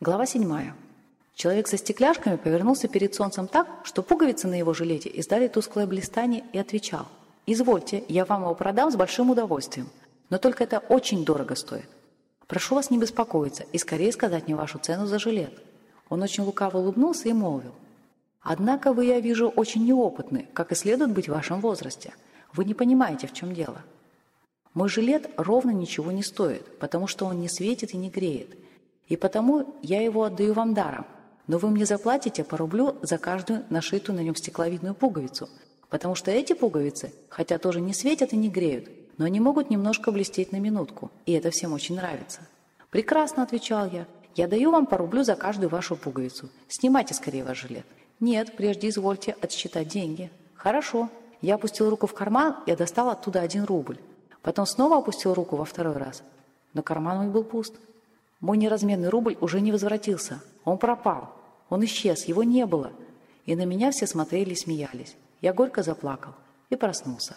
Глава 7. Человек со стекляшками повернулся перед солнцем так, что пуговицы на его жилете издали тусклое блистание и отвечал. «Извольте, я вам его продам с большим удовольствием, но только это очень дорого стоит. Прошу вас не беспокоиться и скорее сказать мне вашу цену за жилет». Он очень лукаво улыбнулся и молвил. «Однако вы, я вижу, очень неопытны, как и следует быть в вашем возрасте. Вы не понимаете, в чем дело. Мой жилет ровно ничего не стоит, потому что он не светит и не греет – и потому я его отдаю вам даром. Но вы мне заплатите по рублю за каждую нашитую на нем стекловидную пуговицу, потому что эти пуговицы, хотя тоже не светят и не греют, но они могут немножко блестеть на минутку, и это всем очень нравится. «Прекрасно», — отвечал я, — «я даю вам по рублю за каждую вашу пуговицу. Снимайте скорее ваш жилет». «Нет, прежде извольте отсчитать деньги». «Хорошо». Я опустил руку в карман и достал оттуда один рубль. Потом снова опустил руку во второй раз. Но карман мой был пуст. Мой неразменный рубль уже не возвратился. Он пропал. Он исчез, его не было. И на меня все смотрели и смеялись. Я горько заплакал и проснулся.